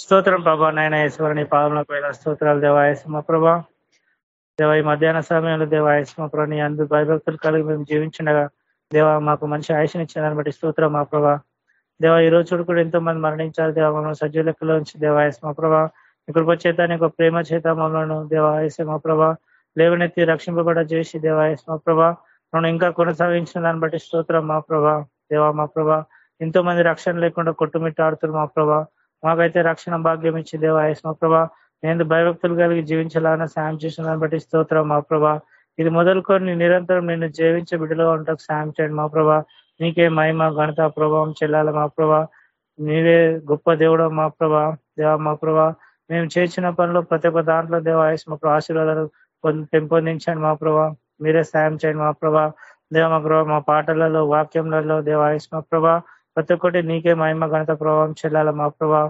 స్తోత్రం ప్రభా నాయన ఈశ్వరుని పాదములకు వేల స్తోత్రాలు. దేవాయసింహ ప్రభా దేవ ఈ మధ్యాహ్న సమయంలో దేవాయసింహ ప్రభా నీ అందు భయభక్తులు కలిగి మేము జీవించగా దేవ మాకు మంచి ఆయుషను ఇచ్చిన బట్టి స్తోత్రం మా ప్రభా. దేవ ఈ రోజు చూడు కూడా ఎంతో మంది మరణించారు. దేవ మమ్మల్ని సజ్జ లెక్కలో ఉంచి దేవాయసింహ ప్రభా ఇక్కడికి వచ్చేత నీకు ప్రేమ చేత మమ్మల్ని దేవాయసింహ ప్రభా లేవనెత్తి రక్షింపబడ చేసి దేవాయసింహ ప్రభా మనం ఇంకా కొనసాగించిన దాన్ని బట్టి స్తోత్రం మా ప్రభా. దేవా మా ప్రభా ఎంతో మంది రక్షణ లేకుండా కొట్టుమిట్టాడుతున్నారు మా ప్రభా. మాకైతే రక్షణ భాగ్యం ఇచ్చి దేవాయస్ మహప్రభ ప్రభా నేను భయభక్తులు కలిగి జీవించాలని సాయం చేసిన దాన్ని బట్టి స్తోత్రం మా ప్రభా. ఇది మొదలుకొని నిరంతరం నిన్ను జీవించే బిడ్డలో ఉంటాకు సాయం చేయండి మా ప్రభా. నీకే మహిమ ఘనత ప్రభావం చెల్లాలి మా ప్రభా. నీవే గొప్ప దేవుడు మా ప్రభా. దేవ మా ప్రభా. మేము చేసిన పనులు ప్రతి ఒక్క దాంట్లో దేవాయస్ మా ప్రభా ఆశీర్వాదాలు పెంపొందించండి మా ప్రభా. మీరే సాయం చేయండి మా ప్రభా. దేవ మా ప్రభా మా పాటలలో వాక్యంలలో దేవాయస్ మా ప్రభా. ప్రతి ఒక్కటి నీకే మహిమ ఘనత ప్రభావం చెల్లాల మా ప్రభా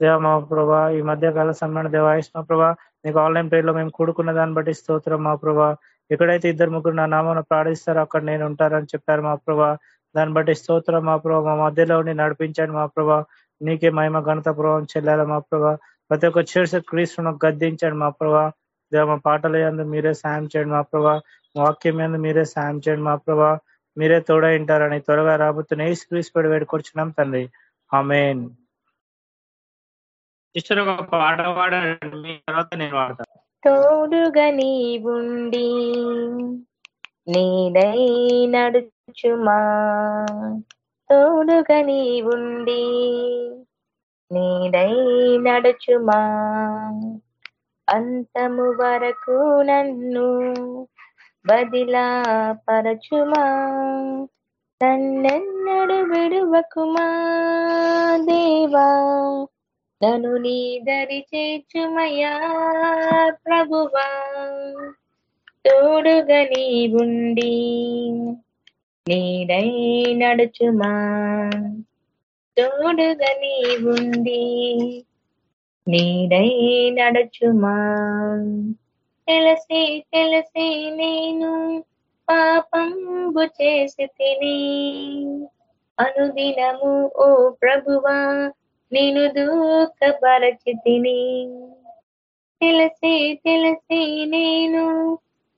దేవ మా ప్రభా ఈ మధ్యకాల సన్మాన దేవాయస్ ప్రభా నీకు ఆన్లైన్ పేర్లో మేము కూడుకున్న దాన్ని బట్టి స్తోత్రం మా ప్రభా. ఎక్కడైతే ఇద్దరు ముగ్గురు నా నామను ప్రార్థిస్తారో అక్కడ నేను ఉంటారని చెప్పారు మా ప్రభా. దాన్ని బట్టి స్తోత్రం మా ప్రభా. మా మధ్యలో ఉండి నడిపించండి మా ప్రభా. నీకే మహిమ ఘనత ప్రభావం చెల్లాల మా ప్రభా. ప్రతి ఒక్క చర్చ క్రీస్తును గద్దించండి మా ప్రభా. దేవ మా పాటలు మీరే సాయం చేయండి మా ప్రభా. వాక్యం ఎందు మీరే సాయం చేయండి మా ప్రభా. మీరే తోడైంటారని త్వరగా రాబోతున్న ఏ స్క్రీస్ పడి వేడుకొచ్చున్నాం తండ్రి. ఆమెన్. సిస్టర్ ఒక పాట పాడండి. తర్వాత నేను వాడతాను తోడుగా ఉండి నీదై నడుచుమా. తోడుగా నీవుండి నీదై నడుచుమా. అంతము వరకు నన్ను బదిలా పరచుమా తన్నెన్నడు విడువకుమా దేవా? నను నీ దరి చేచుమయా ప్రభువా? తోడుగా నీ ఉండి నీడై నడుచుమా? తోడుగా నీ ఉండి నీడై నడుచుమా? తెలిసి తెలిసి నేను పాపంబు చేసి తిని అనుదినము ఓ ప్రభువా నేను దూఖపరచి తిని తెలిసి తెలిసి నేను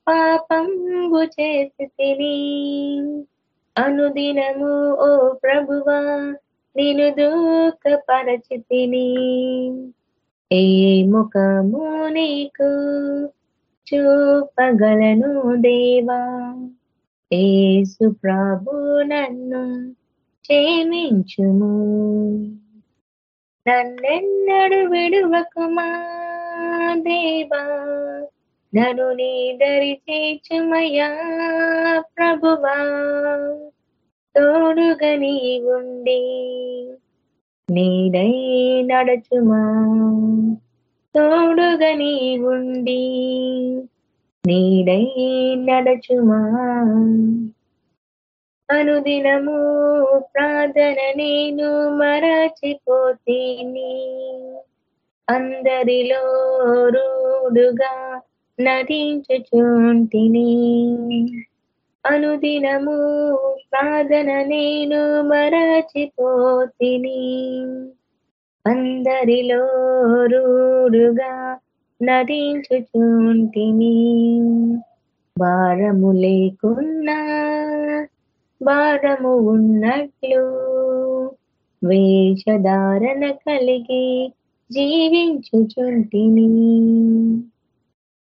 పాపంబు చేసి తిని అనుదినము ఓ ప్రభువా నేను దూఖపరచి తిని ఏ ముఖము నీకు చూపగలను దేవా. ఏసు ప్రభు నన్ను క్షేమించుము. నన్నెన్నడు విడువకుమా దేవా. నను నీ దరి చేచుమయా ప్రభువా. తోడుగా నీ ఉండి నీడై నడచుమా. తోడుగని ఉండి నీడై నడచుమా. అనుదినము ప్రార్థన నేను మరచిపోతీని అందరిలో రూడుగా నటించుచుంటిని. అనుదినము ప్రార్థన నేను మరచిపోతిని అందరిలో రూడుగా నటించుచుంటిని భారము లేకున్నా భారము ఉన్నట్లు వేషధారణ కలిగి జీవించుచుంటిని.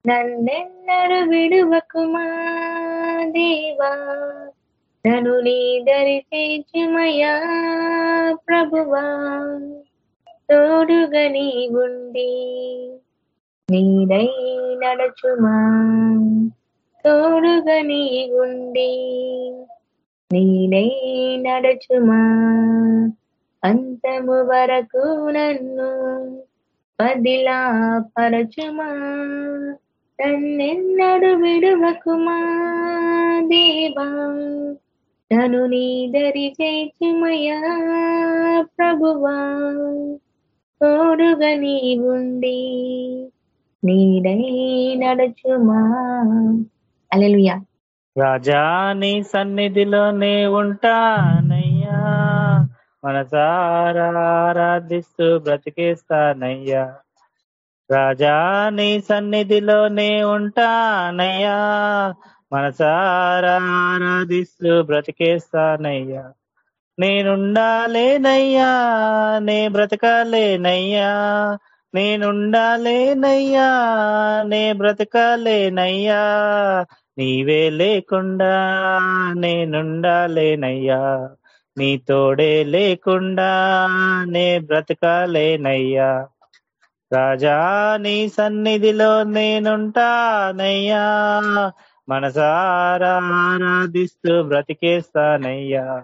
నన్నెన్నరు విడువకుమా దేవా? నను నీ దరి చేచుమయా ప్రభువా? తోడుగా నీవుండి. ఉండి నడచుమా? తోడుగా నీవుండి. ఉండి నడచుమా? అంతము వరకు నన్ను పదిలా పరచుమా? తన్నెన్నడు విడువకుమా దేవా? నను నీ దరి చేచుమయా ప్రభువా? తోడుగా నీవుండి. నీడై నడచుమా. అలెలుయా రాజా నీ సన్నిధిలోనే ఉంటానయ్యా. మనసారా ఆరాధిస్తూ బ్రతికేస్తానయ్యా. రాజా నీ సన్నిధిలోనే ఉంటానయ్యా. మనసారా ఆరాధిస్తూ బ్రతికేస్తానయ్యా. నేనుండాలేనయ్యా నే బ్రతకాలేనయ్యా. నేనుండాలేనయ్యా నే బ్రతకాలేనయ్యా. నీవే లేకుండా నేనుండాలేనయ్యా. నీ తోడే లేకుండా నే బ్రతకాలేనయ్యా. రాజా నీ సన్నిధిలో నేనుంటానయ్యా. మనసారా ఆరాధిస్తూ బ్రతికేస్తానయ్యా.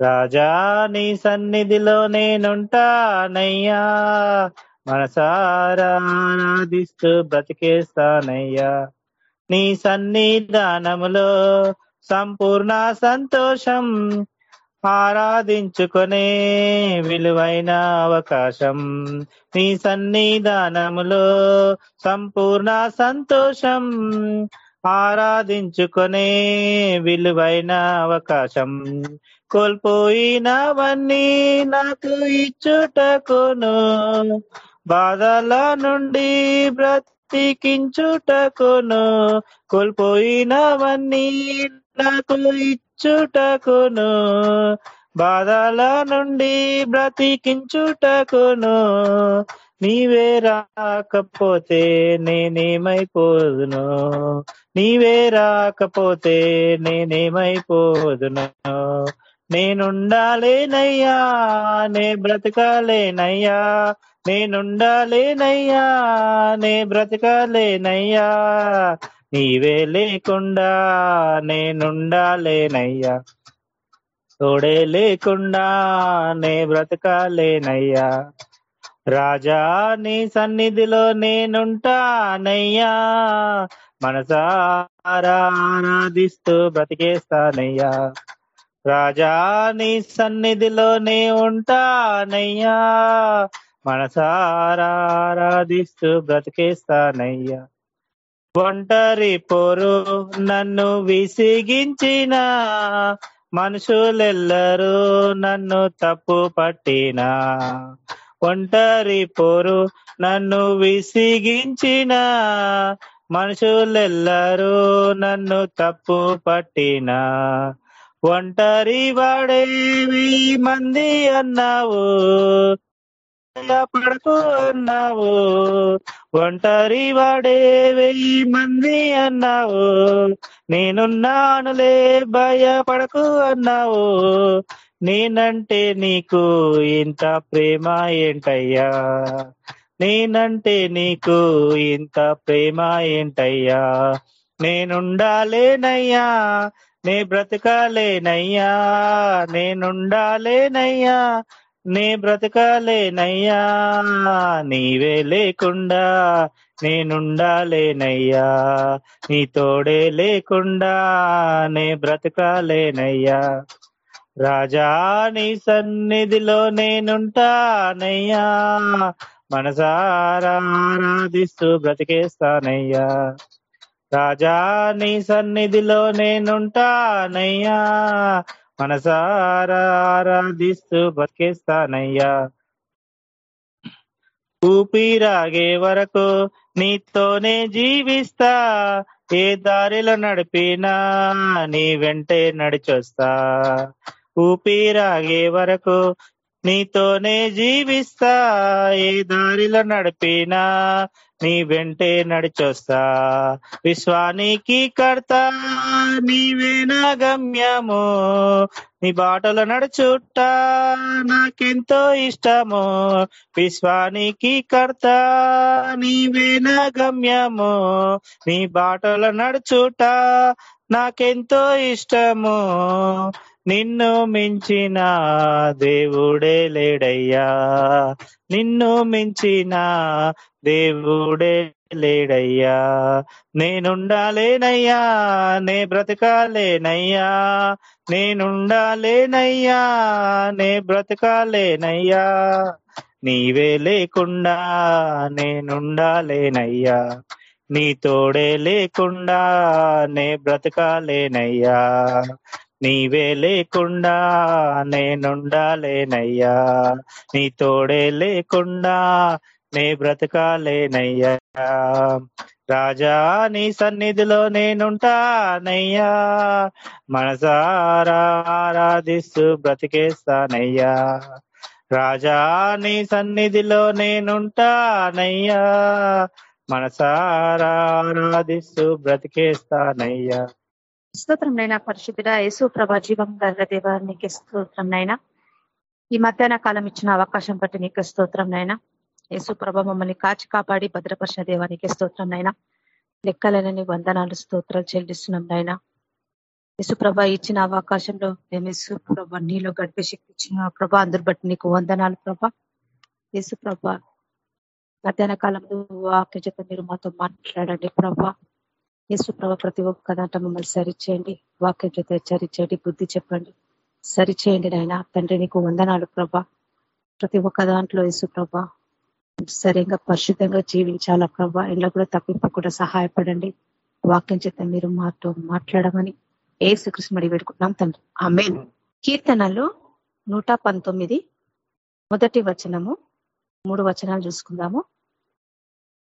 రాజా నీ సన్నిధిలో నేనుంటానయ్యా. మనసారా ఆరాధిస్తూ బ్రతికేస్తానయ్యా. నీ సన్నిధానములో సంపూర్ణ సంతోషం ఆరాధించుకునే విలువైన అవకాశం. నీ సన్నిధానములో సంపూర్ణ సంతోషం ఆరాధించుకునే విలువైన అవకాశం. కోల్పోయినవన్నీ నాకు ఇచ్చుటకును. బాధల నుండి బ్రతికించుటకును. కోల్పోయినవన్నీ నాకు ఇచ్చుటకును. బాధల నుండి బ్రతికించుటకును. నీవే రాకపోతే నేనేమైపోదును? నీవే రాకపోతే నేనేమైపోదును? నేనుండాలేనయ్యా నే బ్రతకాలేనయ్యా. నేనుండాలేనయ్యా నే బ్రతకాలేనయ్యా. నీవే లేకుండా నేనుండాలేనయ్యా. తోడే లేకుండా నే బ్రతకాలేనయ్యా. రాజా నీ సన్నిధిలో నేనుంటానయ్యా. మనసారా ఆరాధిస్తూ బ్రతికేస్తానయ్యా. రాజా నీ సన్నిధిలోనే ఉంటానయ్యా. మనసారాధిస్తూ బ్రతికేస్తానయ్యా. ఒంటరి పోరు నన్ను విసిగించిన మనుషులెల్లరూ నన్ను తప్పు పట్టిన. ఒంటరి పోరు నన్ను విసిగించిన మనుషులెల్లరూ నన్ను తప్పు పట్టినా. ఒంటరి వాడేవి మంది అన్నావు. పడకు అన్నావు. ఒంటరి వాడే వెయ్యి మంది అన్నావు. నేనున్నానులే భయపడకు అన్నావు. నేనంటే నీకు ఇంత ప్రేమ ఏంటయ్యా? నేనంటే నీకు ఇంత ప్రేమ ఏంటయ్యా? నేనుండాలేనయ్యా. నే బ్రతకాలేనయ్యా నేనుండాలేనయ్యా నే బ్రతకాలేనయ్యా నీవే లేకుండా నేనుండాలేనయ్యా నీ తోడే లేకుండా నే బ్రతకాలేనయ్యా. రాజా నీ సన్నిధిలో నేనుంటానయ్యా మనసారా ఆరాధిస్తూ బ్రతికేస్తానయ్యా. రాజా నీ సన్నిధిలో నేనుంటానయ్యా. మనసారా ఆరాధిస్తూ బతికేస్తానయ్యా. ఊపిరాగే వరకు నీతోనే జీవిస్తా. ఏ దారిలో నడిపినా నీ వెంటే నడిచొస్తా. ఊపిరాగే వరకు నీతోనే జీవిస్తా ఏ దారిలో నడిపినా నీ వెంటే నడిచొస్తా. విశ్వానికి కర్త నీవేనా గమ్యము. నీ బాటలో నడుచుట నాకెంతో ఇష్టము. విశ్వానికి కర్త నీవేనా గమ్యము. నీ బాటలో నడుచుట నాకెంతో ఇష్టము. నిన్ను మించిన దేవుడే లేడయ్యా. నిన్ను మించిన దేవుడే లేడయ్యా. నేనుండాలేనయ్యా నే బ్రతకాలేనయ్యా. నేనుండాలేనయ్యా నే బ్రతకాలేనయ్యా. నీవే లేకుండా నేనుండాలేనయ్యా. నీ తోడే లేకుండా నే బ్రతకాలేనయ్యా. నీవే లేకుండా నేనుండాలేనయ్యా. నీ తోడే లేకుండా నే బ్రతకాలేనయ్యా. రాజా నీ సన్నిధిలో నేనుంటానయ్యా. మనసారా ఆరాధిస్తూ బ్రతికేస్తానయ్యా. రాజా నీ సన్నిధిలో నేనుంటానయ్యా. మనసారా ఆరాధిస్తూ బ్రతికేస్తానయ్యా. స్తోత్రం నైనా పరిశుద్ధుడ యేసు ప్రభా జీవం గల దేవ స్తోత్రం నైనా ఈ మధ్యాహ్న కాలం ఇచ్చిన అవకాశం బట్టి నీకు స్తోత్రం నైనా యేసు ప్రభ మమ్మల్ని కాచి కాపాడి భద్రపరిచిన దేవానికి స్తోత్రం నైనా లెక్కలేనని వందనాలు స్తోత్రాలు చెల్లిస్తున్నాం నాయన. యశుప్రభ ఇచ్చిన అవకాశంలో మేము యశుప్రభ నీలో గడిపే శక్తి ఇచ్చిన ప్రభ అందరు బట్టి నీకు వందనాలు ప్రభ. యేసుప్రభ మధ్యాహ్న కాలంలో వాక్య చేత మీరు మాతో మాట్లాడండి ప్రభ. యేసుప్రభ ప్రతి ఒక్క దాంట్లో మమ్మల్ని సరిచేయండి వాక్యం చేత హెచ్చరించండి బుద్ధి చెప్పండి. సరిచేయండి నాయన తండ్రి నీకు వందనాలు ప్రభ. ప్రతి ఒక్క దాంట్లో యేసుప్రభ సరిగా పరిశుద్ధంగా జీవించాలా ప్రభా. ఇంట్లో కూడా తప్పింపకుండా సహాయపడండి. వాక్యం చేత మీరు మాతో మాట్లాడమని ఏ అడిగి వేడుకుంటున్నాం తండ్రి. ఆమె కీర్తనలు నూట పంతొమ్మిది మొదటి వచనము మూడు వచనాలు చూసుకుందాము.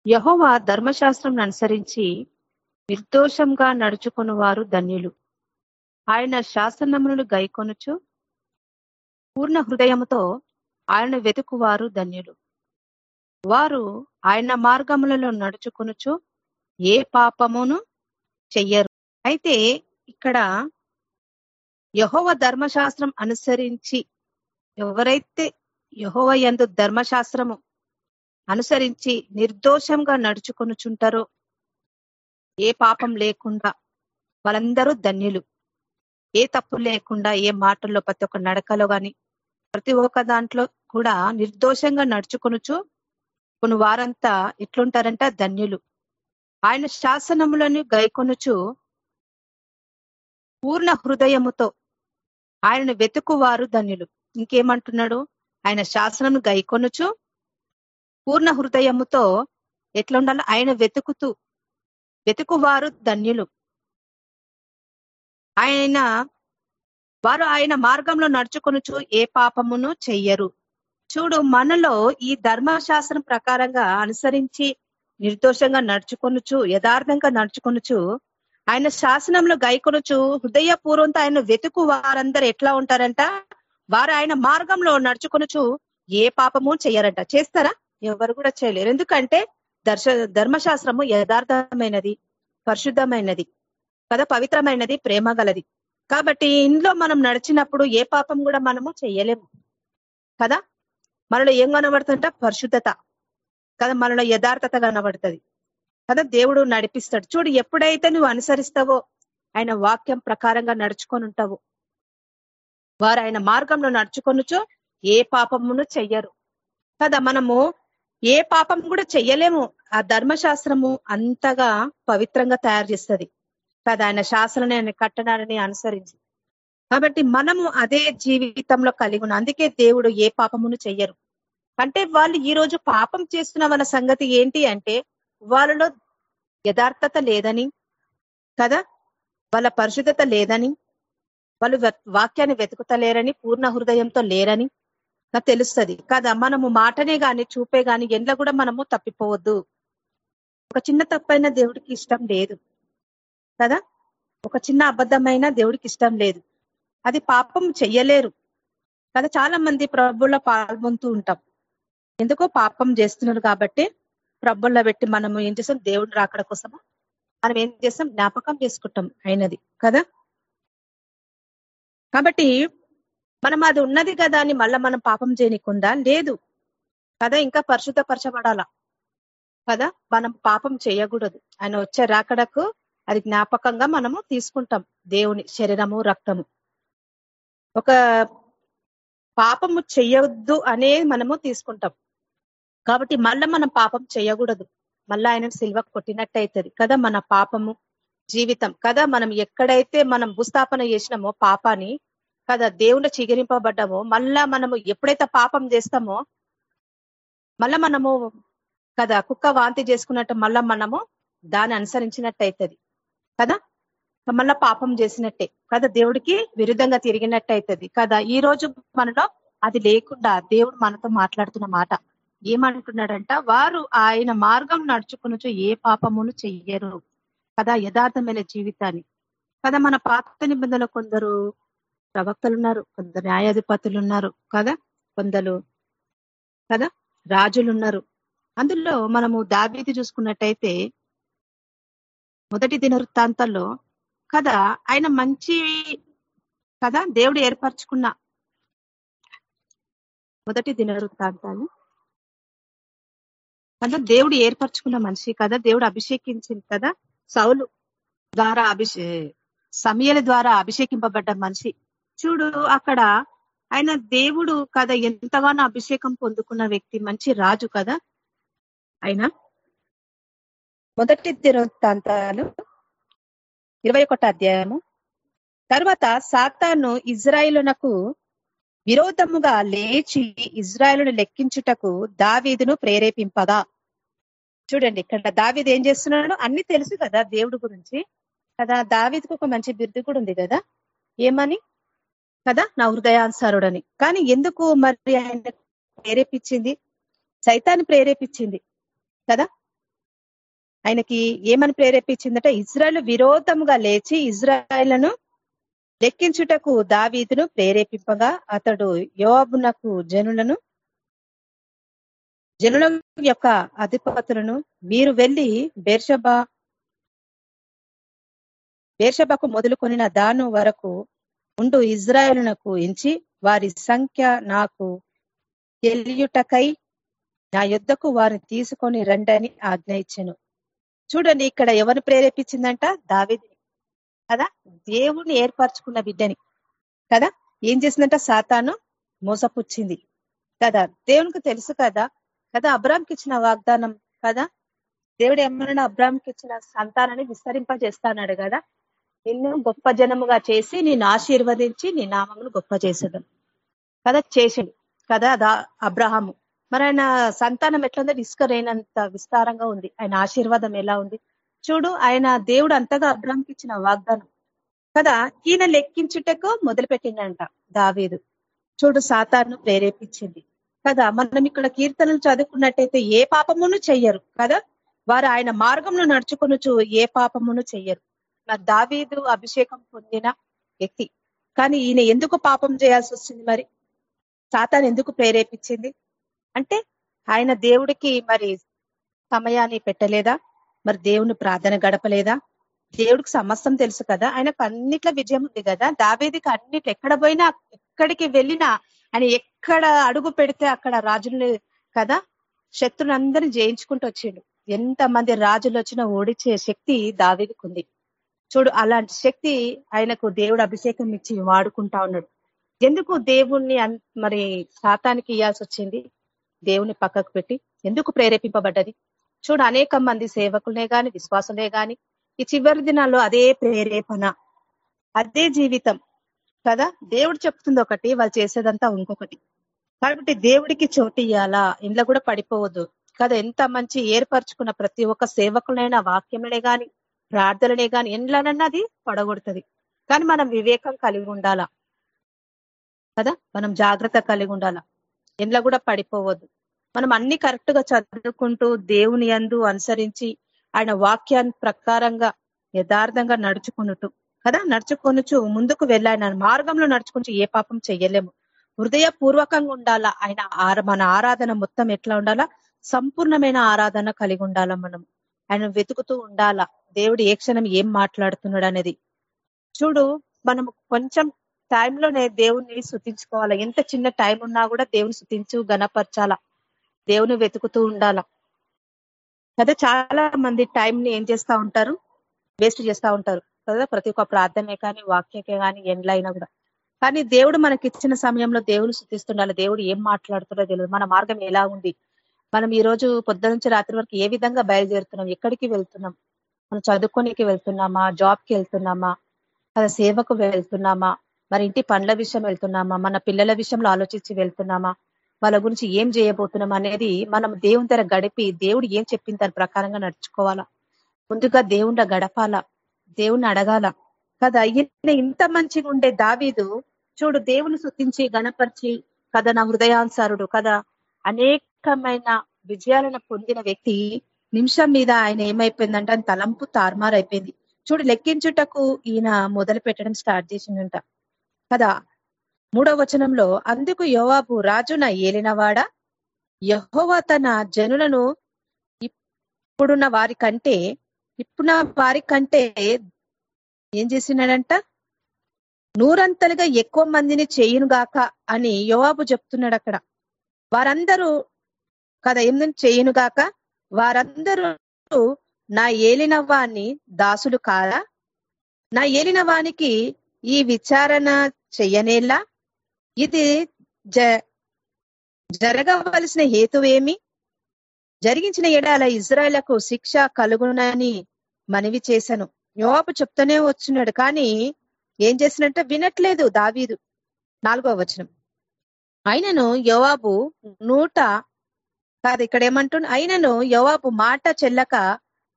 యహోవా ధర్మశాస్త్రం అనుసరించి నిర్దోషంగా నడుచుకుని వారు ధన్యులు. ఆయన శాసనములను గైకొనుచు పూర్ణ హృదయముతో ఆయన వెతుకువారు ధన్యులు. వారు ఆయన మార్గములలో నడుచుకునుచు ఏ పాపమును చెయ్యరు. అయితే ఇక్కడ యహోవ ధర్మశాస్త్రం అనుసరించి ఎవరైతే యహోవ ఎందు ధర్మశాస్త్రము అనుసరించి నిర్దోషంగా నడుచుకొనుచుంటారో ఏ పాపం లేకుండా వాళ్ళందరూ ధన్యులు. ఏ తప్పు లేకుండా ఏ మాటల్లో ప్రతి ఒక్క నడకలో గాని ప్రతి ఒక్క దాంట్లో కూడా నిర్దోషంగా నడుచుకొనుచు కొన్ని వారంతా ఎట్లుంటారంట? ధన్యులు. ఆయన శాసనములను గైకొనుచు పూర్ణ హృదయముతో ఆయనను వెతుకువారు ధన్యులు. ఇంకేమంటున్నాడు? ఆయన శాసనం గైకొనుచు పూర్ణ హృదయముతో ఎట్లా ఉండాలి ఆయన వెతుకుతూ వెతుకువారు ధన్యులు. ఆయన వారు ఆయన మార్గంలో నడుచుకొనుచు ఏ పాపమును చెయ్యరు. చూడు మనలో ఈ ధర్మశాస్త్రం ప్రకారంగా అనుసరించి నిర్దోషంగా నడుచుకొనుచు యథార్థంగా నడుచుకొనుచు ఆయన శాసనంలో గైకొనుచు హృదయపూర్వంతో ఆయన వెతుకు వారందరూ ఎట్లా ఉంటారంట? వారు ఆయన మార్గంలో నడుచుకొనుచు ఏ పాపము చెయ్యరంట. చేస్తారా? ఎవరు కూడా చేయలేరు. ఎందుకంటే దర్శ ధర్మశాస్త్రము యథార్థమైనది పరిశుద్ధమైనది కదా పవిత్రమైనది ప్రేమ గలది. కాబట్టి ఇందులో మనం నడిచినప్పుడు ఏ పాపం కూడా మనము చెయ్యలేము కదా? మనలో ఏం కనబడుతుంట పరిశుద్ధత. కదా? మనలో యథార్థత కనబడుతుంది. కదా? దేవుడు నడిపిస్తాడు. చూడు ఎప్పుడైతే నువ్వు అనుసరిస్తావో ఆయన వాక్యం ప్రకారంగా నడుచుకొని ఉంటావు. వారు ఆయన మార్గంలో నడుచుకొనుచో ఏ పాపమును చెయ్యరు. కదా? మనము ఏ పాపం కూడా చెయ్యలేము. ఆ ధర్మశాస్త్రము అంతగా పవిత్రంగా తయారు చేస్తుంది. కదా ఆయన శాస్త్రాన్ని ఆయన కట్టడాన్ని అనుసరించి. కాబట్టి మనము అదే జీవితంలో కలిగి ఉన్నాం. అందుకే దేవుడు ఏ పాపమును చెయ్యరు. అంటే వాళ్ళు ఈ రోజు పాపం చేస్తున్న సంగతి ఏంటి అంటే వాళ్ళలో యథార్థత లేదని కదా? వాళ్ళ పరిశుద్ధత లేదని వాళ్ళు వాక్యాన్ని వెతుకుతలేరని పూర్ణ హృదయంతో లేరని నాకు తెలుస్తుంది. కదా మనము మాటనే గాని చూపే గాని ఎండ్ల కూడా మనము తప్పిపోవద్దు. ఒక చిన్న తప్పైన దేవుడికి ఇష్టం లేదు. కదా? ఒక చిన్న అబద్ధమైన దేవుడికి ఇష్టం లేదు. అది పాపం చెయ్యలేరు. కదా? చాలా మంది ప్రభుల్లో పాల్గొంటూ ఉంటాం. ఎందుకో పాపం చేస్తున్నారు కాబట్టి ప్రభుల్లో పెట్టి మనము ఏం చేస్తాం? దేవుడిని రాకడ కోసము మనం ఏం చేస్తాం? జ్ఞాపకం చేసుకుంటాం అయినది కదా? కాబట్టి మనం అది ఉన్నది కదా అని మళ్ళా మనం పాపం చేయనికుందా లేదు. కదా ఇంకా పరిశుద్ధపరచబడాలా? కదా మనం పాపం చేయకూడదు. ఆయన వచ్చే రాకడకు అది జ్ఞాపకంగా మనము తీసుకుంటాం. దేవుని శరీరము రక్తము. ఒక పాపము చెయ్యొద్దు అనేది మనము తీసుకుంటాం. కాబట్టి మళ్ళా మనం పాపం చేయకూడదు. మళ్ళా ఆయన సిల్వ కొట్టినట్టయితుంది. కదా మన పాపము జీవితం. కదా మనం ఎక్కడైతే మనం భూస్థాపన చేసినామో పాపాన్ని కదా దేవుని చిగిరింపబడ్డామో మళ్ళా మనము ఎప్పుడైతే పాపం చేస్తామో మళ్ళా మనము కదా కుక్క వాంతి చేసుకున్నట్టు మళ్ళా మనము దాన్ని అనుసరించినట్టు అవుతుంది కదా? మళ్ళా పాపం చేసినట్టే. కదా దేవుడికి విరుద్ధంగా తిరిగినట్టు అవుతుంది కదా ఈ రోజు మనలో అది లేకుండా దేవుడు మనతో మాట్లాడుతున్న మాట. ఏమంటున్నాడంట? వారు ఆయన మార్గం నడుచుకునొచ్చు ఏ పాపమును చెయ్యరు. కదా యథార్థమైన జీవితాన్ని. కదా మన పాత నిబంధనలు కొందరు ప్రవక్తలు ఉన్నారు కొందరు న్యాయాధిపతులు ఉన్నారు కదా కొందరు కదా రాజులు ఉన్నారు అందులో మనము దాబీతి చూసుకున్నట్టయితే మొదటి దినవృత్తాంతంలో కదా ఆయన మంచి కదా దేవుడు ఏర్పరచుకున్న మొదటి దిన వృత్తాంతాలు కదా దేవుడు ఏర్పరచుకున్న మనిషి కదా దేవుడు అభిషేకించింది కదా సౌలు ద్వారా అభిషే సమయల ద్వారా అభిషేకింపబడ్డ మనిషి. చూడు అక్కడ ఆయన దేవుడు కదా ఎంతగానో అభిషేకం పొందుకున్న వ్యక్తి మంచి రాజు కదా ఆయన. మొదటి దినవృత్తాంతాలు ఇరవై ఒకటి అధ్యాయము. తర్వాత సాతాను ఇజ్రాయిలునకు విరోధముగా లేచి ఇజ్రాయిలును లెక్కించుటకు దావీదును ప్రేరేపింపగా. చూడండి ఇక్కడ దావీద్ ఏం చేస్తున్నాడు? అన్ని తెలుసు కదా దేవుడు గురించి. కదా దావీద్కు ఒక మంచి బిరుదు కూడా ఉంది కదా. ఏమని? కదా? నా హృదయానుసారుడని. కానీ ఎందుకు మరి ఆయన ప్రేరేపించింది? సైతాన్ని ప్రేరేపించింది కదా? ఆయనకి ఏమని ప్రేరేపించిందంటే? ఇజ్రాయల్ విరోధముగా లేచి ఇజ్రాయల్ను లెక్కించుటకు దావీదును ప్రేరేపింపగా అతడు యోబునకు జనులను జనుల యొక్క అధిపతులను మీరు వెళ్ళి బేర్షబా బేర్షబకు మొదలుకొనిన దాను వరకు ఉండు ఇజ్రాయలునకు ఎంచి వారి సంఖ్య నాకు తెలియుటకై నా యుద్ధకు వారిని తీసుకొని రండని ఆజ్ఞ ఇచ్చాను. చూడండి ఇక్కడ ఎవరిని ప్రేరేపించిందంట? దావిదిని. కదా? దేవుణ్ణి ఏర్పరచుకున్న బిడ్డని. కదా? ఏం చేసిందంట? సాతాను మోసపుచ్చింది. కదా? దేవునికి తెలుసు కదా? కదా? అబ్రామ్కి ఇచ్చిన వాగ్దానం కదా? దేవుడు ఏమన్నా అబ్రామ్కి ఇచ్చిన సంతానాన్ని విస్తరింపజేస్తాడు కదా? నిన్ను గొప్ప జనముగా చేసి నేను ఆశీర్వదించి నీ నామమును గొప్ప చేసేదాం కదా చేసిండు. కదా అదా అబ్రహాము. మరి ఆయన సంతానం ఎట్లుందో? ఇసుకరైనంత విస్తారంగా ఉంది. ఆయన ఆశీర్వాదం ఎలా ఉంది? చూడు ఆయన దేవుడు అంతగా అబ్రాహంకి ఇచ్చిన వాగ్దానం. కదా ఈయన లెక్కించుటకు మొదలుపెట్టిండంట దావేదు. చూడు సాతాను ప్రేరేపించింది. కదా మనం ఇక్కడ కీర్తనలు చదువుకున్నట్టయితే ఏ పాపమును చెయ్యరు. కదా వారు ఆయన మార్గంలో నడుచుకొనుచు ఏ పాపమును చెయ్యరు. దావీదు అభిషేకం పొందిన వ్యక్తి. కానీ ఈయన ఎందుకు పాపం చేయాల్సి వచ్చింది మరి? సాతాన్ ఎందుకు ప్రేరేపించింది? అంటే ఆయన దేవుడికి మరి సమయాన్ని పెట్టలేదా? మరి దేవుని ప్రార్థన గడపలేదా? దేవుడికి సమస్తం తెలుసు కదా? ఆయనకు అన్నిట్ల విజయం ఉంది కదా? దావేదికి అన్నిట్లు ఎక్కడ పోయినా ఎక్కడికి వెళ్ళినా ఆయన ఎక్కడ అడుగు పెడితే అక్కడ రాజులు కదా? శత్రులందరినీ జయించుకుంటూ వచ్చిండు. ఎంత మంది రాజులు వచ్చినా ఓడిచే శక్తి దావేదికి ఉంది. చూడు అలాంటి శక్తి ఆయనకు దేవుడు అభిషేకం ఇచ్చి వాడుకుంటా ఉన్నాడు. ఎందుకు దేవుణ్ణి మరి శాతానికి ఇయ్యాల్సి వచ్చింది? దేవుని పక్కకు పెట్టి. ఎందుకు ప్రేరేపింపబడ్డది? చూడు అనేక మంది సేవకులనే గాని విశ్వాసులే గాని ఈ చివరి దినాల్లో అదే ప్రేరేపణ అదే జీవితం కదా? దేవుడు చెప్తుంది ఒకటి వాళ్ళు చేసేదంతా ఇంకొకటి. కాబట్టి దేవుడికి చోటు ఇయ్యాలా? ఇంట్లో కూడా పడిపోవద్దు. కదా? ఎంత మంచి ఏర్పరచుకున్న ప్రతి ఒక్క సేవకులైనా వాక్యములే గాని ప్రార్థనలే కానీ ఎండ్లనన్నా అది పడగొడుతుంది. కానీ మనం వివేకం కలిగి ఉండాలా? కదా? మనం జాగ్రత్త కలిగి ఉండాలా? ఎండ్ల కూడా పడిపోవద్దు. మనం అన్ని కరెక్ట్గా చదువుకుంటూ దేవుని అందు అనుసరించి ఆయన వాక్యాన్ని ప్రకారంగా యథార్థంగా నడుచుకున్నట్టు కదా? నడుచుకొనుచు ముందుకు వెళ్ళాయన మార్గంలో నడుచుకుంటూ ఏ పాపం చెయ్యలేము. హృదయపూర్వకంగా ఉండాలా? ఆయన మన ఆరాధన మొత్తం ఎట్లా ఉండాలా? సంపూర్ణమైన ఆరాధన కలిగి ఉండాలా మనం? ఆయన వెతుకుతూ ఉండాలా? దేవుడు ఏ క్షణం ఏం మాట్లాడుతున్నాడు అనేది చూడు మనం కొంచెం టైంలోనే దేవుణ్ణి శుతించుకోవాలా? ఎంత చిన్న టైం ఉన్నా కూడా దేవుని శుతించు గణపరచాలా? దేవుని వెతుకుతూ ఉండాలా? కదా చాలా మంది టైంని ఏం చేస్తా ఉంటారు? వేస్ట్ చేస్తా ఉంటారు. కదా ప్రతి ఒక్క ప్రార్థనే కానీ వాక్యకే కానీ ఎండ్లైనా కూడా. కానీ దేవుడు మనకి ఇచ్చిన సమయంలో దేవుని శుద్ధిస్తుండాలి దేవుడు ఏం మాట్లాడుతుందో తెలియదు. మన మార్గం ఎలా ఉంది? మనం ఈ రోజు పొద్దు నుంచి రాత్రి వరకు ఏ విధంగా బయలుదేరుతున్నాం? ఎక్కడికి వెళ్తున్నాం? మనం చదువుకోనికి వెళ్తున్నామా? జాబ్కి వెళ్తున్నామా? మన సేవకు వెళ్తున్నామా? మరి ఇంటి పండ్ల విషయం వెళ్తున్నామా? మన పిల్లల విషయంలో ఆలోచించి వెళ్తున్నామా? వాళ్ళ గురించి ఏం చేయబోతున్నాం అనేది మనం దేవుని దగ్గర గడిపి దేవుడు ఏం చెప్పిన దాని ప్రకారంగా నడుచుకోవాలా? ముందుగా దేవుండ గడపాల? దేవుణ్ణి అడగాల? కదా ఈయన ఇంత మంచిగా ఉండే దావీదు చూడు దేవుని శుద్ధించి గణపరిచి కదా నా హృదయానుసారుడు కదా అనేకమైన విజయాలను పొందిన వ్యక్తి నిమిషం మీద ఆయన ఏమైపోయిందంటే ఆయన తలంపు అయిపోయింది చూడు లెక్కించుటకు ఈయన మొదలు పెట్టడం స్టార్ట్ చేసిందంట కదా మూడో వచనంలో అందుకు యోవాబు రాజున ఏలినవాడ యహోవా తన జనులను ఇప్పుడున్న వారి కంటే ఇప్పుడున్న వారి కంటే ఏం చేసినాడంట? నూరంతలుగా ఎక్కువ మందిని చేయునుగాక అని యోవాబు చెప్తున్నాడు అక్కడ వారందరూ కదా ఏమిటంటే చేయునుగాక వారందరూ నా ఏలిన వాణ్ణి దాసులు కారా? నా ఏలిన వానికి ఈ విచారణ చెయ్యనేలా? ఇది జ జరగవలసిన హేతువేమి? జరిగించిన ఏడాల ఇజ్రాయలకు శిక్ష కలుగునని మనవి చేశాను. యోపు చెప్తూనే వచ్చినాడు కానీ ఏం చేసినట్టే వినట్లేదు దావీదు. నాలుగో వచనం. అయినను యోవాబు నూట కాదు ఇక్కడ ఏమంటున్నా అయినను యోవాబు మాట చెల్లక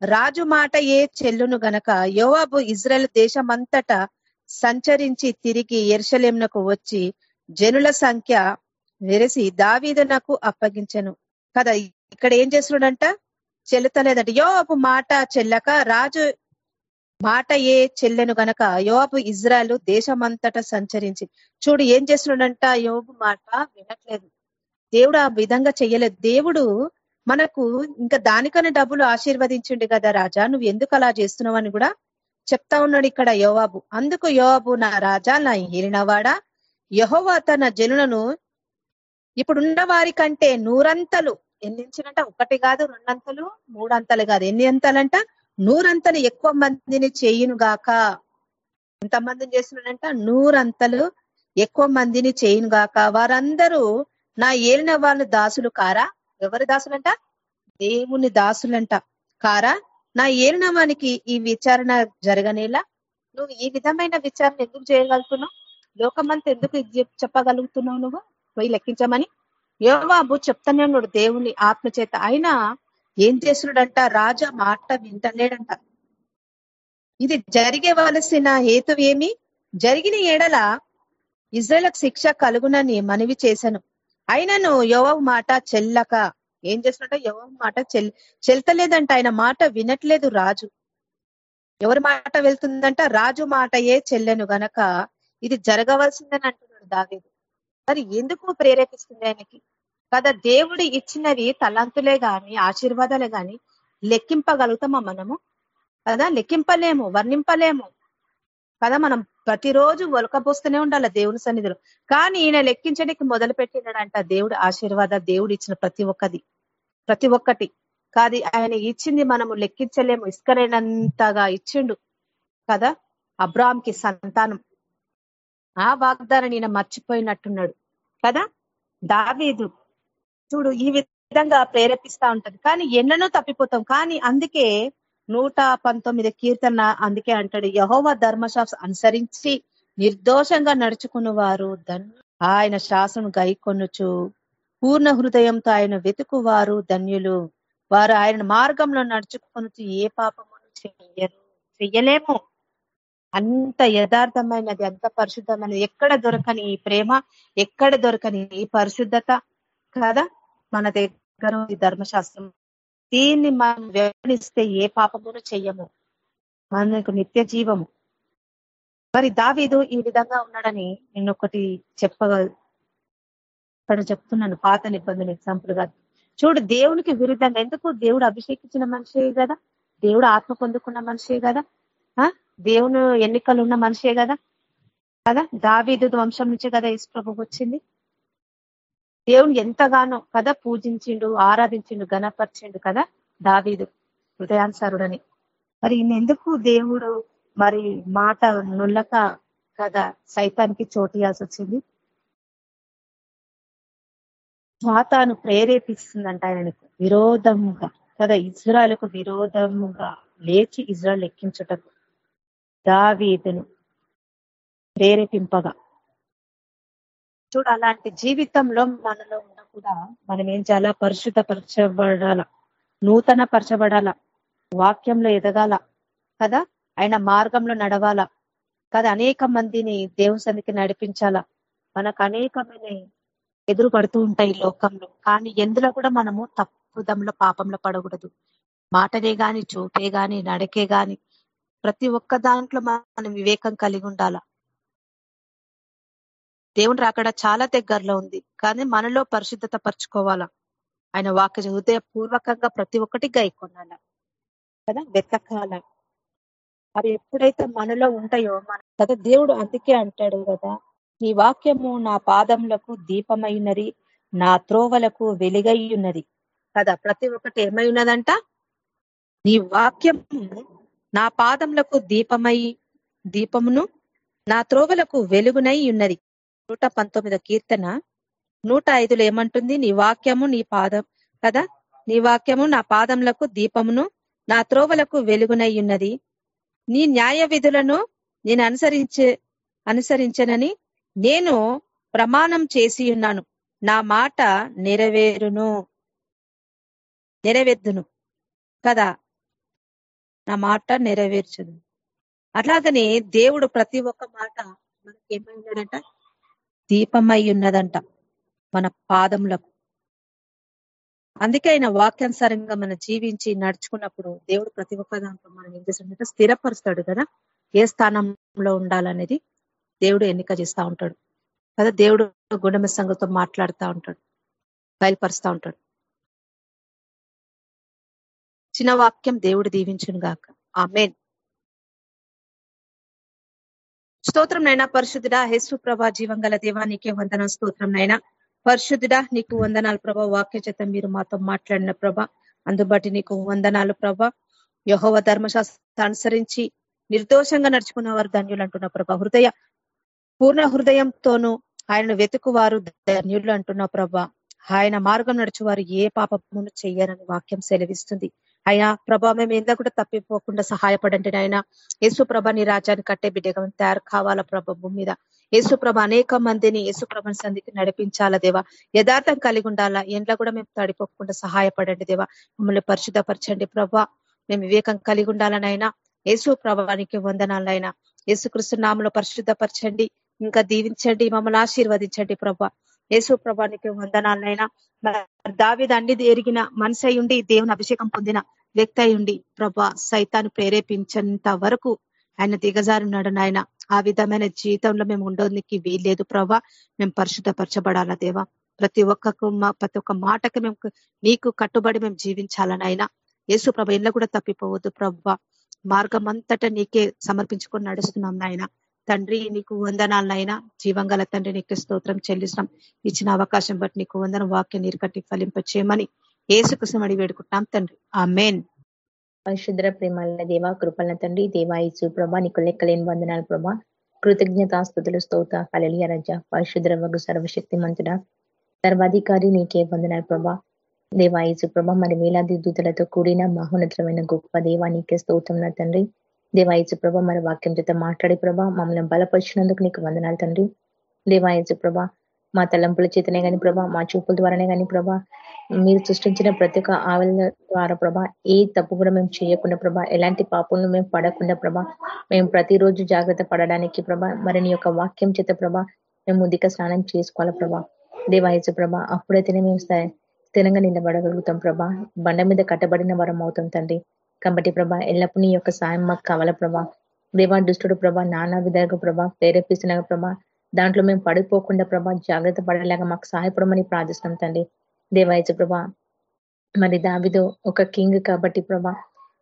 రాజు మాట ఏ చెల్లును గనక యోవాబు ఇజ్రాయెల్ దేశమంతటా సంచరించి తిరిగి ఎర్షలేంనకు వచ్చి జనుల సంఖ్య వెరసి దావీదనకు అప్పగించను. కదా ఇక్కడ ఏం చేస్తున్నాడంట? చెల్లుతలేదంట. యోవాబు మాట చెల్లక రాజు మాట ఏ చెల్లెను గనక యోబు ఇజ్రాయల్ దేశమంతట సంచరించి. చూడు ఏం చేస్తున్నాడంట? యోబు మాట వినట్లేదు. దేవుడు ఆ విధంగా చెయ్యలేదు దేవుడు మనకు ఇంకా దానికన్నా డబ్బులు ఆశీర్వదించిండు కదా రాజా. నువ్వు ఎందుకు అలా చేస్తున్నావు అని కూడా చెప్తా ఉన్నాడు ఇక్కడ యోవాబు. అందుకు యోవాబు నా రాజా నా ఏలినవాడా యహోవా తన జనులను ఇప్పుడున్న వారి కంటే నూరంతలు ఎన్నించినంట? ఒకటి కాదు రెండంతలు మూడంతలు కాదు. ఎన్ని అంతలంట? నూరంతలు ఎక్కువ మందిని చేయును గాక. ఎంతమందిని చేస్తున్నాడంట? నూరంతలు ఎక్కువ మందిని చేయును గాక. వారందరూ నా ఏలిన వాళ్ళు దాసులు కారా? ఎవరి దాసులంట? దేవుని దాసులంట. కారా? నా ఏలిన వానికి ఈ విచారణ జరగనేలా? నువ్వు ఈ విధమైన విచారణ ఎందుకు చేయగలుగుతున్నావు? లోకమంతా ఎందుకు చెప్పగలుగుతున్నావు నువ్వు? పోయి లెక్కించమని. యోవాబు చెప్తానే ఉన్నాడు దేవుని ఆత్మ చేత. అయినా ఏం చేస్తున్నాడంట? రాజా మాట వింటలేడంట. ఇది జరిగేవలసిన హేతు ఏమి? జరిగిన ఏడల ఇజ్రాయలకు శిక్ష కలుగునని మనవి చేశాను. అయినను యోవ మాట చెల్లక. ఏం చేస్తున్నట్ట యోవ మాట చెల్ చెల్తలేదంట. ఆయన మాట వినట్లేదు రాజు. ఎవరి మాట వెళ్తుందంట? రాజు మాటయే చెల్లెను గనక ఇది జరగవలసిందని అంటున్నాడు దావేది. మరి ఎందుకు ప్రేరేపిస్తుంది ఆయనకి? కదా దేవుడు ఇచ్చినవి తలంతులే గాని ఆశీర్వాదాలే గాని లెక్కింపగలుగుతామా మనము? కదా లెక్కింపలేము వర్ణింపలేము. కదా మనం ప్రతిరోజు ఒలకపోస్తూనే ఉండాలి దేవుని సన్నిధిలో. కానీ ఈయన లెక్కించడానికి మొదలు పెట్టినాడంట దేవుడు ఆశీర్వాద దేవుడు ఇచ్చిన ప్రతి ఒక్కది. ప్రతి ఒక్కటి. కాదు ఆయన ఇచ్చింది మనము లెక్కించలేము. ఇసుకనైనంతగా ఇచ్చిండు కదా అబ్రామ్కి సంతానం. ఆ వాగ్దానం ఈయన మర్చిపోయినట్టున్నాడు కదా దావీదు. చూడు ఈ విధంగా ప్రేరేపిస్తా ఉంటది. కానీ ఎన్ననో తప్పిపోతాం. కానీ అందుకే నూట పంతొమ్మిది కీర్తన అందుకే అంటాడు యహోవ ధర్మశాస్త్రం అనుసరించి నిర్దోషంగా నడుచుకున్న వారు ఆయన శాసనం గైకొనుచు పూర్ణ హృదయంతో ఆయన వెతుకువారు ధన్యులు. వారు ఆయన మార్గంలో నడుచుకొనుచు ఏ పాపమును చెయ్యరు చెయ్యలేము అంత యథార్థమైనది అంత పరిశుద్ధమైనది. ఎక్కడ దొరకని ఈ ప్రేమ? ఎక్కడ దొరకని ఈ పరిశుద్ధత? కదా? మన దగ్గర ధర్మశాస్త్రం దీన్ని మనం వ్యవహరిస్తే ఏ పాపమును చెయ్యము మనకు నిత్య జీవము. మరి దావీదు ఈ విధంగా ఉన్నాడని నేను ఒకటి చెప్పగల ఇక్కడ చెప్తున్నాను పాత నిబంధన ఎగ్జాంపుల్గా. చూడు దేవునికి విరుద్ధంగా ఎందుకు దేవుడు అభిషేకించిన మనిషే కదా? దేవుడు ఆత్మ పొందుకున్న మనిషే కదా? దేవుని ఎన్నికలు ఉన్న మనిషే కదా? కదా? దావీదు వంశం నుంచే కదా యేసు ప్రభు వచ్చింది. దేవుని ఎంతగానో కదా పూజించిండు ఆరాధించిండు గణపరిచిండు కదా దావీదు హృదయానుసారుడని. మరి ఎందుకు దేవుడు మరి మాట నుల్లక కదా సైతానికి చోటియాల్సి వచ్చింది? స్వాతాను ప్రేరేపిస్తుందంట ఆయనకు విరోధముగా. కదా ఇజ్రాయల్కు విరోధముగా లేచి ఇజ్రాయల్ ఎక్కించుటకు దావీదును ప్రేరేపింపగా. చూడు అలాంటి జీవితంలో మనలో ఉన్న కూడా మనం ఏం చేయాలా? పరిశుద్ధపరచబడాల. నూతన పరచబడాల వాక్యంలో ఎదగాల. కదా? ఆయన మార్గంలో నడవాల. కదా? అనేక మందిని దేవుసనికి నడిపించాల. మనకు అనేకమైన ఎదురు పడుతూ ఉంటాయి లోకంలో. కానీ ఎందులో కూడా మనము తప్పుదంలో పాపంలో పడకూడదు. మాటనే గాని చూపే గాని నడకే గాని ప్రతి ఒక్క దాంట్లో మనం వివేకం కలిగి ఉండాల? దేవుని రాకడ చాలా దగ్గరలో ఉంది. కానీ మనలో పరిశుద్ధత పరుచుకోవాలా? ఆయన వాక్య హృదయపూర్వకంగా ప్రతి ఒక్కటి గైకొనాల. కదా? వెతకాల. అవి ఎప్పుడైతే మనలో ఉంటాయో మన కదా? దేవుడు అందుకే అంటాడు కదా నీ వాక్యము నా పాదములకు దీపమైనది నా త్రోవలకు వెలుగై ఉన్నది కదా? ప్రతి ఒక్కటి ఏమై ఉన్నదంట నీ వాక్యము నా పాదములకు దీపమై దీపమును నా త్రోవలకు వెలుగునై ఉన్నది నూట పంతొమ్మిదో కీర్తన నూట ఐదులో ఏమంటుంది? నీ వాక్యము నీ పాదం కదా? నీ వాక్యము నా పాదములకు దీపమును నా త్రోవలకు వెలుగునై ఉన్నది. నీ న్యాయ విధులను నేను అనుసరించే అనుసరించనని నేను ప్రమాణం చేసి ఉన్నాను. నా మాట నెరవేరును నెరవేర్దును కదా? నా మాట నెరవేర్చును. అట్లాగనే దేవుడు ప్రతి ఒక్క మాట మనకి ఏమైందంట దీపమై ఉన్నదంట మన పాదములకు. అందుకే ఆయన వాక్యానుసారంగా మనం జీవించి నడుచుకున్నప్పుడు దేవుడు ప్రతి ఒక్క దాంట్లో మనం ఏం స్థిరపరుస్తాడు కదా ఏ స్థానంలో ఉండాలనేది దేవుడు ఎన్నిక చేస్తా ఉంటాడు కదా దేవుడు గుండమ సంఘంతో మాట్లాడుతూ ఉంటాడు బయలుపరుస్తూ ఉంటాడు. చిన్న వాక్యం దేవుడు దీవించును గాక ఆ స్తోత్రం నైనా పరిశుద్ధుడా హేసు ప్రభా జీవంగల దేవా నీకే వందనం స్తోత్రం నైనా పరిశుద్ధుడా నీకు వందనాలు ప్రభా వాక్య చేత మీరు మాతో మాట్లాడిన ప్రభ. అందుబట్టి నీకు వందనాలు ప్రభ. యహోవ ధర్మశాస్త్ర అనుసరించి నిర్దోషంగా నడుచుకున్న వారు ధన్యులు అంటున్న ప్రభ. హృదయ పూర్ణ హృదయంతోనూ ఆయనను వెతుకువారు ధన్యులు అంటున్న ప్రభ. ఆయన మార్గం నడుచువారు ఏ పాపమును చెయ్యరని వాక్యం సెలవిస్తుంది. అయినా ప్రభా మేము ఎంత కూడా తప్పిపోకుండా సహాయపడండి ఆయన యేసు ప్రభ నీ రాజ్యాన్ని కట్టే బిడ్డగా తయారు కావాలా ప్రభ భూమి మీద. యేసుప్రభ అనేక మందిని యేసుప్రభని సంధికి నడిపించాలా దేవా. యథార్థం కలిగి ఉండాలా ఎండ్ల కూడా మేము తడిపోకుండా సహాయపడండి దేవా. మమ్మల్ని పరిశుద్ధపరచండి ప్రభా. మేము వివేకం కలిగి ఉండాలనైనా యేసు ప్రభానికి వందనాలైనా యేసుకృష్ణ నామలో పరిశుద్ధపరచండి ఇంకా దీవించండి మమ్మల్ని ఆశీర్వదించండి ప్రభా. యేసు ప్రభానికి వందనాలైనా దావిద అన్ని ఎరిగిన మనసు ఉండి దేవుని అభిషేకం పొందిన వ్యక్తి ఉండి ప్రభా సైతాన్ని ప్రేరేపించేంత వరకు ఆయన దిగజారున్నాడు నాయన. ఆ విధమైన జీవితంలో మేము ఉండడానికి వీల్లేదు ప్రభా. మేము పరిశుద్ధపరచబడాలా దేవా. ప్రతి ఒక్కకు ప్రతి ఒక్క మాటకి మేము నీకు కట్టుబడి మేము జీవించాలనైనా యేసు ప్రభ ఇళ్ళ కూడా తప్పిపోవద్దు ప్రభా. మార్గం అంతటా నీకే సమర్పించుకొని నడుస్తున్నాం నాయన. తండ్రి నీకు వందనాలనైనా జీవంగల తండ్రి నీకు స్తోత్రం చెల్లిస్తున్నాం. ఇచ్చిన అవకాశం బట్టి నీకు వందన వాక్య నీరు కట్టి ఫలింపచేయమని ఏసుకృష్ణ అడిగి వేడుకుంటాం తండ్రి. ఆ మెయిన్ పరిశుద్ర ప్రేమాల దేవ కృపల తండ్రి దేవాయిచు ప్రభా నీకు లెక్కలేని వందనాలు ప్రభా. కృతజ్ఞతాస్తుతులు స్తోత కలలియ రజ. పరిశుద్ర వగు సర్వశక్తి మంతుడ సర్వాధికారి నీకే వందనాలు ప్రభా. దేవాయిచు ప్రభా మరి వేలాది దూతలతో కూడిన మహోన్నతమైన గొప్ప దేవా నీకే స్తోత్రం తండ్రి. దేవాయసు ప్రభా మరి వాక్యం చేత మాట్లాడే ప్రభా మమ్మల్ని బలపరిచినందుకు నీకు వందనాలు తండ్రి. దేవాయచు ప్రభా మా తలంపుల చేతనే కానీ ప్రభా మా చూపుల ద్వారానే కానీ ప్రభా మీరు సృష్టించిన ప్రతి ఒక్క ఆవల ద్వారా ప్రభా ఏ తప్పు కూడా మేము చేయకుండా ప్రభా ఎలాంటి పాపం మేము పడకుండా ప్రభా మేము ప్రతిరోజు జాగ్రత్త పడడానికి ప్రభా మరి నీ యొక్క వాక్యం చేత ప్రభా మేము ముదిక స్నానం చేసుకోవాలి ప్రభా. దేవాయచ ప్రభా అప్పుడైతేనే మేము స్థిరంగా నిలబడగలుగుతాం ప్రభా. బండ మీద కట్టబడిన వరం అవుతాం తండ్రి. కాబట్టి ప్రభా ఎల్లప్పుడు నీ యొక్క సాయం మాకు కావాల ప్రభా. దేవా దుష్టుడు ప్రభా నానా విధాలుగా ప్రభా ప్రేరేపిస్తున్న ప్రభా. దాంట్లో మేము పడిపోకుండా ప్రభా జాగ్రత్త పడేలాగా మాకు సహాయపడమని ప్రార్థిస్తున్నాం తండ్రి. దేవాయచ ప్రభా మరి దావిదో ఒక కింగ్ కాబట్టి ప్రభా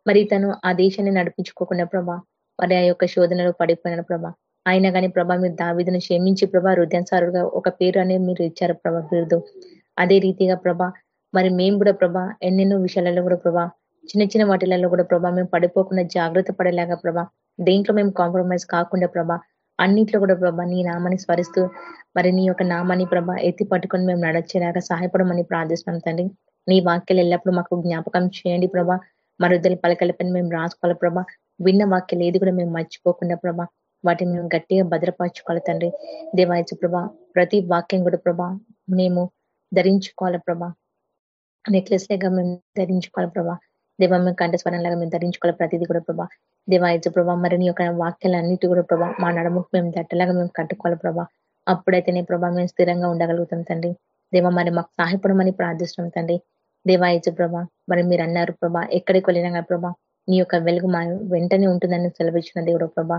మరి తను ఆ దేశాన్ని నడిపించుకోకుండా ప్రభా మరి ఆ యొక్క శోధనలో పడిపోయిన ప్రభా. అయినా కానీ ప్రభా మీరు దావిదను క్షమించి ప్రభా హృదయానుసారుగా ఒక పేరు అనేది మీరు ఇచ్చారు ప్రభా బిరుదు. అదే రీతిగా ప్రభా మరి మేము కూడా ప్రభా ఎన్నెన్నో విషయాలలో కూడా ప్రభా చిన్న చిన్న వాటిలలో కూడా ప్రభా మేము పడిపోకుండా జాగ్రత్త పడేలాగా ప్రభా దేంట్లో మేము కాంప్రమైజ్ కాకుండా ప్రభా అన్నిట్లో కూడా ప్రభా నీ నామాన్ని స్మరిస్తూ మరి నీ యొక్క నామాన్ని ప్రభా ఎత్తి పట్టుకొని మేము నడచేలాగా సహాయపడమని ప్రార్థిస్తున్నాం తండ్రి. నీ వాక్యాలు ఎల్లప్పుడూ మాకు జ్ఞాపకం చేయండి ప్రభా. మరుద్దరి పలకలపైన మేము రాసుకోవాలి ప్రభా. విన్న వాక్యాలు ఏది కూడా మేము మర్చిపోకుండా ప్రభా వాటిని మేము గట్టిగా భద్రపరచుకోవాలి తండ్రి. దేవాయచు ప్రభా ప్రతి వాక్యం కూడా ప్రభా మేము ధరించుకోవాలి ప్రభా. నెక్లెస్ లేక మేము ధరించుకోవాలి ప్రభా. దేవ మేము కంఠస్వరంలాగా మేము ధరించుకోవాలి. ప్రతిదీ కూడా ప్రభా దేవాయచు ప్రభా మరి నీ యొక్క వాక్యాలన్నిటి కూడా ప్రభా మా నడుముకు మేము దట్టలాగా మేము కట్టుకోవాలి ప్రభా. అప్పుడైతేనే ప్రభా మేము స్థిరంగా ఉండగలుగుతాం తండ్రి. దేవ మరి మాకు సహాయపడమని ప్రార్థిస్తున్నాం తండ్రి. దేవాయచు ప్రభా మరి మీరు అన్నారు ప్రభా ఎక్కడికి వెళ్ళినా ప్రభా నీ యొక్క వెలుగు మా వెంటనే ఉంటుందని సెలవిచ్చిన దేవుడు ప్రభా.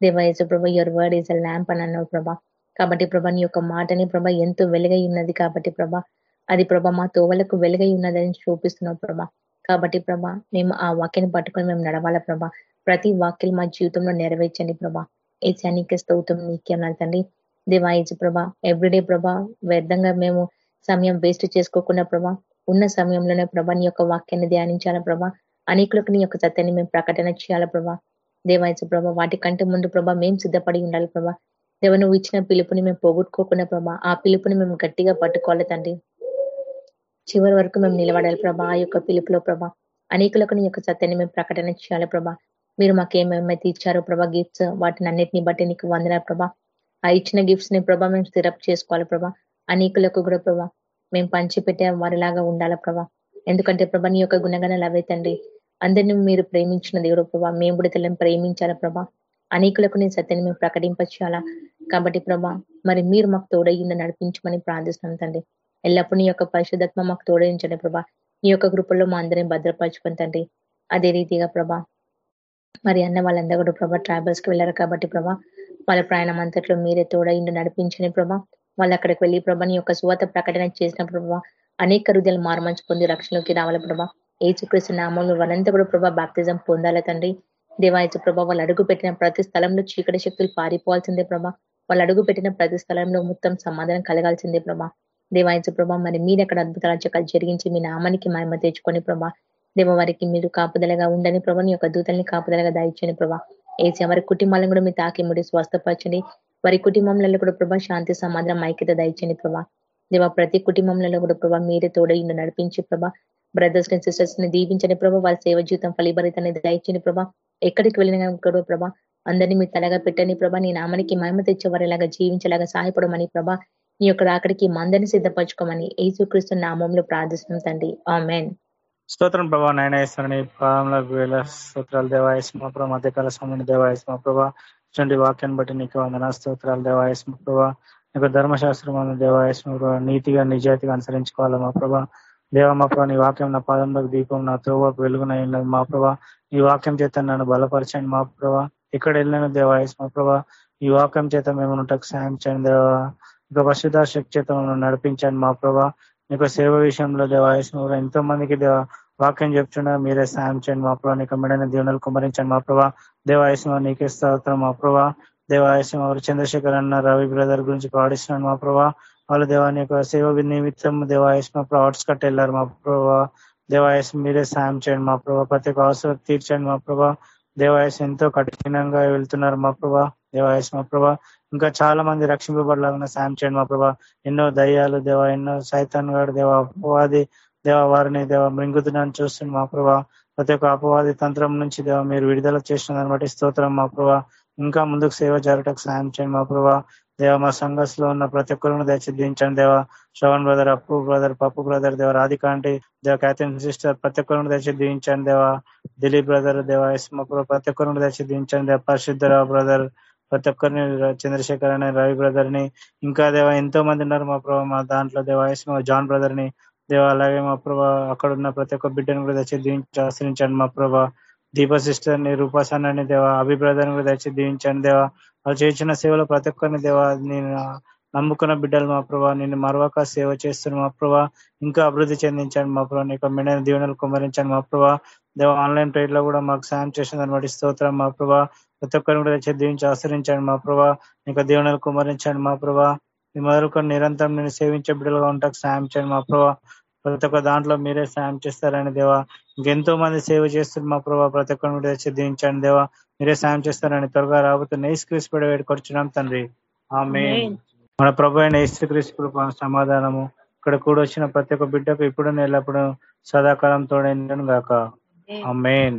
దేవాయచు ప్రభా your word is a lamp అని అన్నావు ప్రభా. కాబట్టి ప్రభా నీ యొక్క మాటని ప్రభా ఎంతో వెలుగై ఉన్నది కాబట్టి ప్రభా. అది ప్రభా మా తోవలకు వెలుగై ఉన్నదని చూపిస్తున్నావు ప్రభా. కాబట్టి ప్రభా మేము ఆ వాక్యాన్ని పట్టుకొని మేము నడవాలా ప్రభా? ప్రతి వాక్యం మా జీవితంలో నెరవేర్చండి ప్రభా. ఏ సైనిక స్తౌతం నీకేనాలు తండ్రి దేవాయజు ప్రభా ఎవ్రీడే ప్రభా వ్యర్థంగా మేము సమయం వేస్ట్ చేసుకోకుండా ప్రభా ఉన్న సమయంలోనే ప్రభా నీ యొక్క వాక్యాన్ని ధ్యానించాల ప్రభా? అనేకులకు నీ యొక్క సత్యాన్ని మేము ప్రకటన చేయాలా ప్రభా? దేవాయజు ప్రభా వాటి కంటే ముందు ప్రభా మేము సిద్ధపడి ఉండాలి ప్రభా. దేవ నువ్వు ఇచ్చిన పిలుపుని మేము పోగొట్టుకోకుండా ప్రభా ఆ పిలుపుని మేము గట్టిగా పట్టుకోవాలి తండ్రి? చివరి వరకు మేము నిలబడాలి ప్రభా. ఆ యొక్క పిలుపులో ప్రభా. అనేకులకు నీ యొక్క సత్యాన్ని మేము ప్రకటన చేయాలి ప్రభా. మీరు మాకేమేమైతే ఇచ్చారో ప్రభా గిఫ్ట్స్ వాటిని అన్నిటిని బట్టి నీకు వందల ప్రభా. ఆ ఇచ్చిన గిఫ్ట్స్ని ప్రభా మేము స్థిరప్ చేసుకోవాలి ప్రభా. అనేకులకు కూడా ప్రభా మేము పంచిపెట్టే వారిలాగా ఉండాలి ప్రభా. ఎందుకంటే ప్రభా నీ యొక్క గుణగణాలు అవే తండ్రి. అందరినీ మీరు ప్రేమించిన దేవుడు ప్రభా. మేము కూడా తెల్లని ప్రేమించాలా ప్రభా. అనేకులకు నేను సత్యాన్ని మేము ప్రకటింపచేయాలా. కాబట్టి ప్రభా మరి మీరు మాకు తోడయ్యిందని నడిపించమని ప్రార్థిస్తున్నాం తండ్రి. ఎల్లప్పుడు నీ యొక్క పరిశుద్ధత్మ మాకు తోడించండి ప్రభా. నీ యొక్క కృపల్లో మా అందరినీ భద్రపరచుకుని తండ్రి. అదే రీతిగా ప్రభా మరి అన్న వాళ్ళందరూ కూడా ప్రభా ట్రైబల్స్కి వెళ్ళారు కాబట్టి ప్రభా వాళ్ళ ప్రయాణం అంతట్లో మీరే తోడయిండు నడిపించని ప్రభా. వాళ్ళు అక్కడికి వెళ్ళి ప్రభా నీ యొక్క సువాత ప్రకటన చేసిన ప్రభా అనేక హృదయాలు మార్మంచి పొంది రక్షణలోకి రావాలి ప్రభా. ఏచుక్రీస్తు నామంలో వాళ్ళంతా కూడా ప్రభా బాప్తిజం పొందాలి తండ్రి. దేవాయచు ప్రభా వాళ్ళు అడుగు పెట్టిన ప్రతి స్థలంలో చీకటి శక్తులు పారిపోవాల్సిందే ప్రభా. వాళ్ళు అడుగు పెట్టిన ప్రతి స్థలంలో మొత్తం సమాధానం కలగాల్సిందే ప్రభా. దేవాయచ ప్రభా మరి మీరు అక్కడ అద్భుత రాజ్యకాలు జరిగించి మీ నామానికి మహిమ తెచ్చుకొని ప్రభా దేవ వారికి మీరు కాపుదలగా ఉండని ప్రభా నీ యొక్క దూతల్ని కాపుదలగా దాయించండి ప్రభా. ఏసీ వారి కుటుంబాలను కూడా మీ తాకి ముడి స్వస్థపరచండి. వారి కుటుంబంలో కూడా ప్రభా శాంతి సమాధానం ఐక్యత దాయించండి ప్రభా. దేవ ప్రతి కుటుంబంలో కూడా ప్రభా మీరే తోడైండు నడిపించి ప్రభా బ్రదర్స్ అండ్ సిస్టర్స్ని దీవించండి ప్రభా వాళ్ళ సేవ జీవితం ఫలిభరితాన్ని దయచండి ప్రభా. ఎక్కడికి వెళ్ళిన కూడా ప్రభా అందరినీ మీరు తలగా పెట్టని ప్రభా నీ నామానికి మహిమ తెచ్చేవారిలాగా జీవించేలాగా సహాయపడమని ప్రభా నీ యొక్క అక్కడికి మందని సిద్ధపరచుకోమని యేసుక్రీస్తు నామంలో ప్రార్థిస్తున్నాం తండ్రి. ఆమెన్. స్తోత్రం ప్రభా నాయనేశ్వరుని పాదంలోకి వేల స్తోత్రాలు. దేవాయస్మ ప్రభా మధ్యకాల సమయంలో దేవాయస్మ ప్రభా చూడండి వాక్యాన్ని బట్టి నీకు వందన స్తోత్రాలు. దేవాయస్మ ప్రభా నీకు ధర్మశాస్త్రం దేవాయస్మ ప్రభా నీతిగా నిజాయితీగా అనుసరించుకోవాలి మా ప్రభా దేవ మా ప్రభా నీ వాక్యం నా పాదంలోకి దీపం నా త్రోవకు వెలుగునై ఉన్నది మా ప్రభా ఈ వాక్యం చేత నన్ను బలపరచండి మా ప్రభా ఎక్కడ వెళ్ళిన దేవాయస్మ ప్రభా ఈ వాక్యం చేత మేము ఉంటకు సాయం చేయండి దేవా. ఇక పశుధ శక్తి చేత నడిపించండి మా ప్రభా నీకు సేవ విషయంలో దేవాయస్మ ఎంతో మందికి దేవ వాక్యం చెప్తున్నా మీరే సాయం చేయండి మా ప్రభా నీకు మెడైన దీవెనలు కుమరించండి మా ప్రభా దేవాయస్మ నీకే స్తోత్రం మా ప్రభా దేవాయస్మ ఎవరు చంద్రశేఖర్ అన్న రవి బ్రదర్ గురించి పాడిస్తున్నాను మా ప్రభా వాళ్ళు దేవాని యొక్క సేవ నిమిత్తం దేవాయస్మ ప్రాట్స్ కట్ వెళ్ళారు మా ప్రభా దేవాయస్మ మీరే సాయం చేయండి మా ప్రభా ప్రతి ఒక్క అవసరం తీర్చండి మా ప్రభా దేవాయస్ ఎంతో కఠినంగా వెళ్తున్నారు మా ప్రభా దేవాయస్ మా ప్రభా ఇంకా చాలా మంది రక్షింపబడలాగా సాయం చేయండి మా ప్రభా ఎన్నో దయ్యాలు దేవ ఎన్నో సైతాన్ గారు దేవ అపవాది దేవ వారిని దేవ మృంగుతున్నాను చూస్తుంది మా ప్రభా. ప్రతి ఒక్క అపవాది తంత్రం నుంచి దేవ మీరు విడుదల చేసిన దాన్ని బట్టి స్తోత్రం మా ప్రభా. ఇంకా ముందుకు సేవ జరగటకు సాయం చేయండి మా ప్రభా. దేవ మా సంఘస్లో ఉన్న ప్రతి ఒక్కరిని దయచేదించండి దేవ. Shravan brother Appu brother Pappu brother దేవ రాధికాంటి దేవ క్యాథరిన్ సిస్టర్ ప్రతి ఒక్కరిని దయచేదించండి దేవ. దిలీప్ బ్రదర్ దేవ మా ప్రతి ఒక్కరిని దయచేదించండి దేవ. పరిశుద్ధరావు బ్రదర్ ప్రతి ఒక్కరిని చంద్రశేఖర్ అనే రవి బ్రదర్ని ఇంకా దేవ ఎంతో మంది ఉన్నారు మా ప్రభావ మా దాంట్లో దేవ జాన్ బ్రదర్ని. దేవ అలాగే మా ప్రభా అక్కడ ఉన్న ప్రతి ఒక్క బిడ్డను కూడా తెచ్చి దీవించి ఆశ్రయించండి మా ప్రభా. దీప సిస్టర్ని రూపాసన్నాన్ని దేవ అభి బ్రదర్ కూడా దయచేసి దీవించండి దేవ. వాళ్ళు చేసిన సేవలో ప్రతి ఒక్కరిని దేవ నేను నమ్ముకున్న బిడ్డలు మా ప్రభా నేను మరవక సేవ చేస్తున్న మా ప్రభా. ఇంకా అభివృద్ధి చెందించండి మా ప్రభా నీకు మెడైన దీవెనలు కుమరించండి మా ప్రభా. దేవ ఆన్లైన్ ట్రేడ్లో కూడా మాకు సాయం చేసిన దాన్ని బట్టి స్తోత్రం మా ప్రభా. ప్రతి ఒక్కరిని కూడా దీవించి ఆశ్రయించండి మా ప్రభా. నీకు దీవెనలు కుమరించండి మా ప్రభా. మీ మరొక నిరంతరం నేను సేవించే బిడ్డలుగా ఉంటాకు సాయం చేయండి మా ప్రభా. ప్రతి ఒక్క దాంట్లో మీరే సాయం చేస్తారని దేవా. ఇంకెంతో మంది సేవ చేస్తుంది మా ప్రభా. ప్రతి ఒక్కరిని కూడా దీవించండి దేవా. మీరే సాయం చేస్తారని త్వరగా రాబోతున్న ఏసుక్రీస్ పడి వేడుకొచ్చున్నాం తండ్రి. ఆమె మన ప్రభు అయిన ఏసుక్రీస్ సమాధానము ఇక్కడ కూడా వచ్చిన ప్రతి ఒక్క బిడ్డకు ఇప్పుడు ఎల్లప్పుడు సదాకాలం తోడైందని గాక. ఆమెన్.